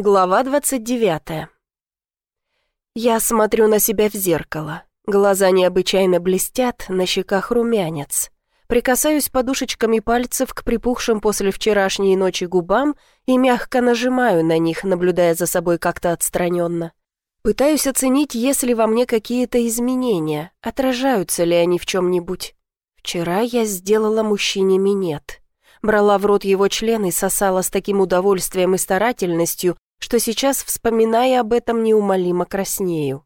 Глава 29. Я смотрю на себя в зеркало. Глаза необычайно блестят, на щеках румянец. Прикасаюсь подушечками пальцев к припухшим после вчерашней ночи губам и мягко нажимаю на них, наблюдая за собой как-то отстраненно. Пытаюсь оценить, есть ли во мне какие-то изменения, отражаются ли они в чем-нибудь. Вчера я сделала мужчине минет. Брала в рот его член и сосала с таким удовольствием и старательностью, что сейчас, вспоминая об этом, неумолимо краснею.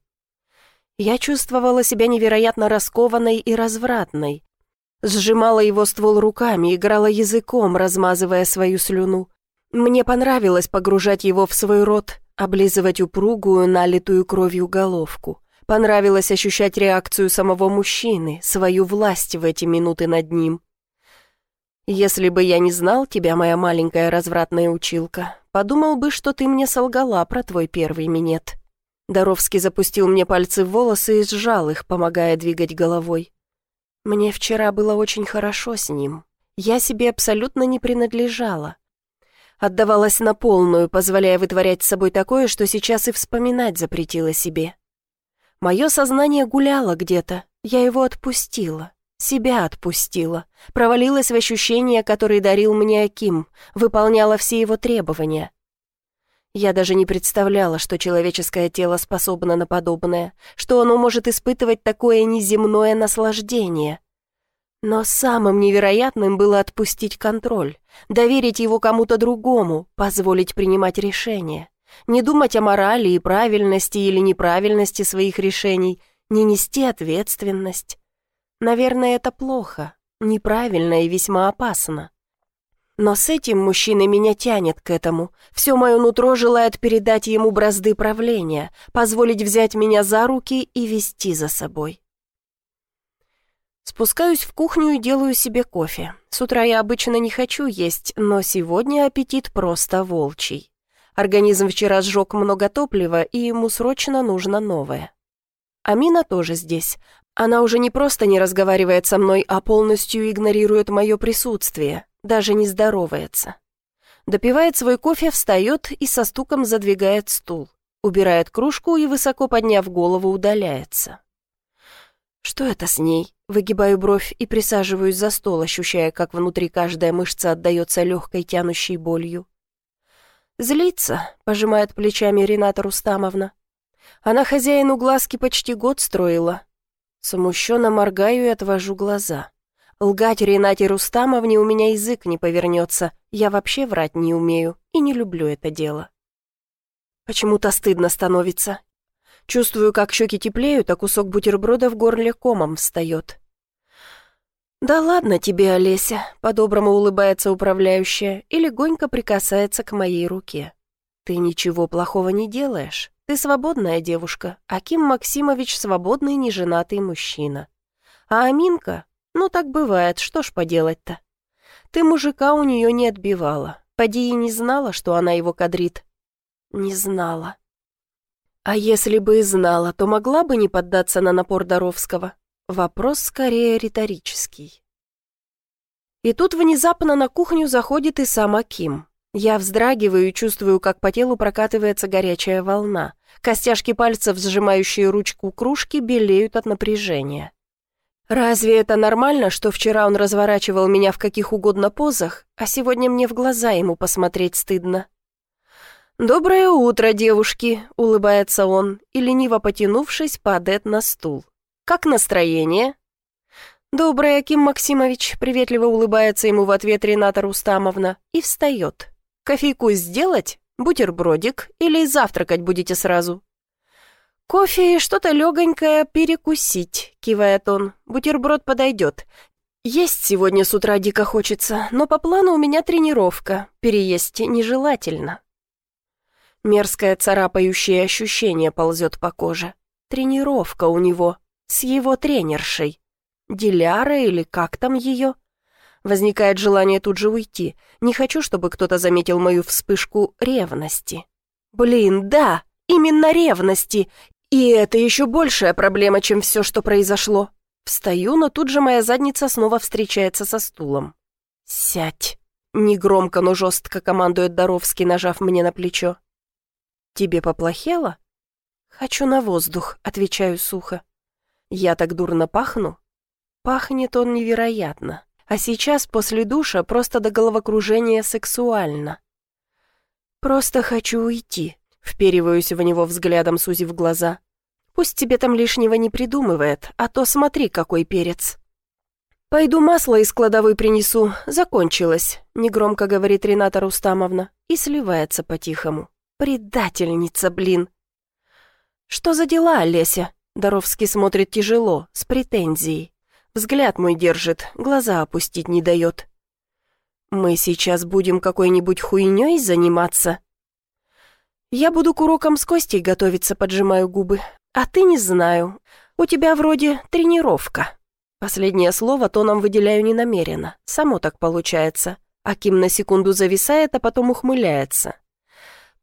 Я чувствовала себя невероятно раскованной и развратной. Сжимала его ствол руками, играла языком, размазывая свою слюну. Мне понравилось погружать его в свой рот, облизывать упругую, налитую кровью головку. Понравилось ощущать реакцию самого мужчины, свою власть в эти минуты над ним. «Если бы я не знал тебя, моя маленькая развратная училка, подумал бы, что ты мне солгала про твой первый минет». Доровский запустил мне пальцы в волосы и сжал их, помогая двигать головой. «Мне вчера было очень хорошо с ним. Я себе абсолютно не принадлежала. Отдавалась на полную, позволяя вытворять с собой такое, что сейчас и вспоминать запретила себе. Мое сознание гуляло где-то, я его отпустила, себя отпустила, провалилась в ощущения, которые дарил мне Аким, выполняла все его требования. Я даже не представляла, что человеческое тело способно на подобное, что оно может испытывать такое неземное наслаждение. Но самым невероятным было отпустить контроль, доверить его кому-то другому, позволить принимать решения, не думать о морали и правильности или неправильности своих решений, не нести ответственность. Наверное, это плохо, неправильно и весьма опасно. Но с этим мужчиной меня тянет к этому. Все мое нутро желает передать ему бразды правления, позволить взять меня за руки и вести за собой. Спускаюсь в кухню и делаю себе кофе. С утра я обычно не хочу есть, но сегодня аппетит просто волчий. Организм вчера сжег много топлива, и ему срочно нужно новое. Амина тоже здесь. Она уже не просто не разговаривает со мной, а полностью игнорирует мое присутствие, даже не здоровается. Допивает свой кофе, встает и со стуком задвигает стул, убирает кружку и, высоко подняв голову, удаляется. Что это с ней? Выгибаю бровь и присаживаюсь за стол, ощущая, как внутри каждая мышца отдается легкой тянущей болью. «Злится», — пожимает плечами Рената Рустамовна. «Она хозяину глазки почти год строила, Смущенно моргаю и отвожу глаза. Лгать Ренате Рустамовне у меня язык не повернется. Я вообще врать не умею и не люблю это дело. Почему-то стыдно становится. Чувствую, как щеки теплеют, а кусок бутерброда в горле комом встает. «Да ладно тебе, Олеся», — по-доброму улыбается управляющая и легонько прикасается к моей руке. «Ты ничего плохого не делаешь. Ты свободная девушка, Аким Максимович свободный неженатый мужчина. А Аминка? Ну так бывает, что ж поделать-то? Ты мужика у нее не отбивала. Поди и не знала, что она его кадрит. Не знала. А если бы и знала, то могла бы не поддаться на напор Доровского? Вопрос скорее риторический. И тут внезапно на кухню заходит и сам Аким. Я вздрагиваю и чувствую, как по телу прокатывается горячая волна. Костяшки пальцев, сжимающие ручку кружки, белеют от напряжения. Разве это нормально, что вчера он разворачивал меня в каких угодно позах, а сегодня мне в глаза ему посмотреть стыдно? «Доброе утро, девушки!» — улыбается он и, лениво потянувшись, падает на стул. «Как настроение?» «Доброе, Аким Максимович!» — приветливо улыбается ему в ответ Рената Рустамовна и встает. Кофейку сделать? Бутербродик? Или завтракать будете сразу?» «Кофе и что-то легонькое перекусить», — кивает он. «Бутерброд подойдет. Есть сегодня с утра дико хочется, но по плану у меня тренировка. Переесть нежелательно». Мерзкое царапающее ощущение ползет по коже. Тренировка у него. С его тренершей. Диляра или как там ее? Возникает желание тут же уйти. Не хочу, чтобы кто-то заметил мою вспышку ревности. Блин, да, именно ревности. И это еще большая проблема, чем все, что произошло. Встаю, но тут же моя задница снова встречается со стулом. «Сядь!» Негромко, но жестко командует Доровский, нажав мне на плечо. «Тебе поплохело?» «Хочу на воздух», — отвечаю сухо. «Я так дурно пахну?» Пахнет он невероятно. А сейчас, после душа, просто до головокружения сексуально. «Просто хочу уйти», — впериваюсь в него взглядом, сузив глаза. «Пусть тебе там лишнего не придумывает, а то смотри, какой перец». «Пойду масло из кладовой принесу, закончилось», — негромко говорит Рената Рустамовна и сливается по-тихому. «Предательница, блин!» «Что за дела, Олеся?» Доровский смотрит тяжело, с претензией. Взгляд мой держит, глаза опустить не дает. «Мы сейчас будем какой-нибудь хуйней заниматься?» «Я буду к урокам с Костей готовиться», — поджимаю губы. «А ты не знаю. У тебя вроде тренировка». Последнее слово тоном выделяю ненамеренно. Само так получается. Аким на секунду зависает, а потом ухмыляется.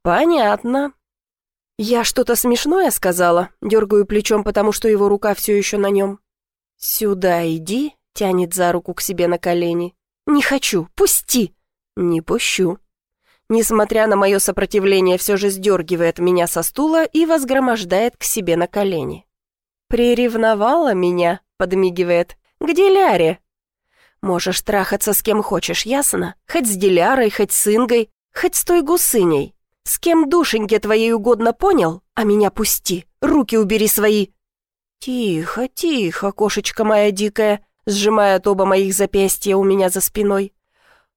«Понятно». «Я что-то смешное сказала?» Дергаю плечом, потому что его рука все еще на нем. «Сюда иди», — тянет за руку к себе на колени. «Не хочу, пусти!» «Не пущу». Несмотря на мое сопротивление, все же сдергивает меня со стула и возгромождает к себе на колени. «Приревновала меня?» — подмигивает. «Где Ляре?» «Можешь трахаться с кем хочешь, ясно? Хоть с Дилярой, хоть с Ингой, хоть с той гусыней. С кем душеньке твоей угодно понял? А меня пусти, руки убери свои!» «Тихо, тихо, кошечка моя дикая», сжимает оба моих запястья у меня за спиной.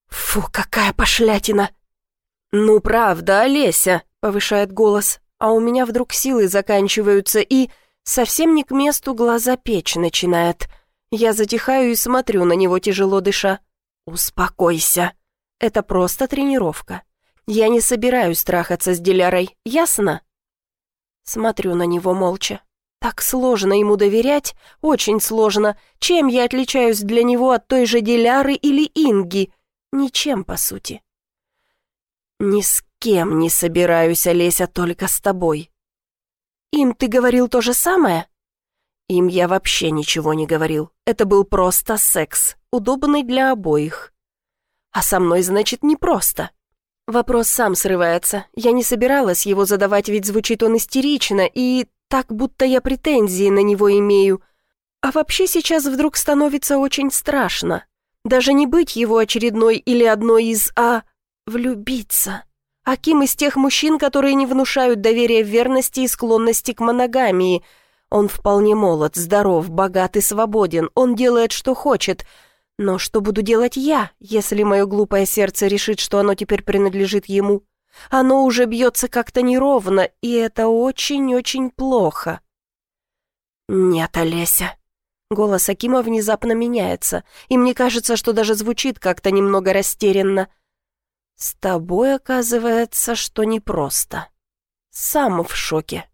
«Фу, какая пошлятина!» «Ну, правда, Олеся», — повышает голос, а у меня вдруг силы заканчиваются и... Совсем не к месту глаза печь начинает. Я затихаю и смотрю на него, тяжело дыша. «Успокойся. Это просто тренировка. Я не собираюсь трахаться с Дилярой, ясно?» Смотрю на него молча. Так сложно ему доверять, очень сложно. Чем я отличаюсь для него от той же Диляры или Инги? Ничем, по сути. Ни с кем не собираюсь, Олеся, только с тобой. Им ты говорил то же самое? Им я вообще ничего не говорил. Это был просто секс, удобный для обоих. А со мной, значит, непросто. Вопрос сам срывается. Я не собиралась его задавать, ведь звучит он истерично, и так, будто я претензии на него имею. А вообще сейчас вдруг становится очень страшно. Даже не быть его очередной или одной из, а влюбиться. Аким из тех мужчин, которые не внушают доверия верности и склонности к моногамии. Он вполне молод, здоров, богат и свободен. Он делает, что хочет. Но что буду делать я, если мое глупое сердце решит, что оно теперь принадлежит ему? Оно уже бьется как-то неровно, и это очень-очень плохо. «Нет, Олеся». Голос Акима внезапно меняется, и мне кажется, что даже звучит как-то немного растерянно. «С тобой, оказывается, что непросто. Сам в шоке».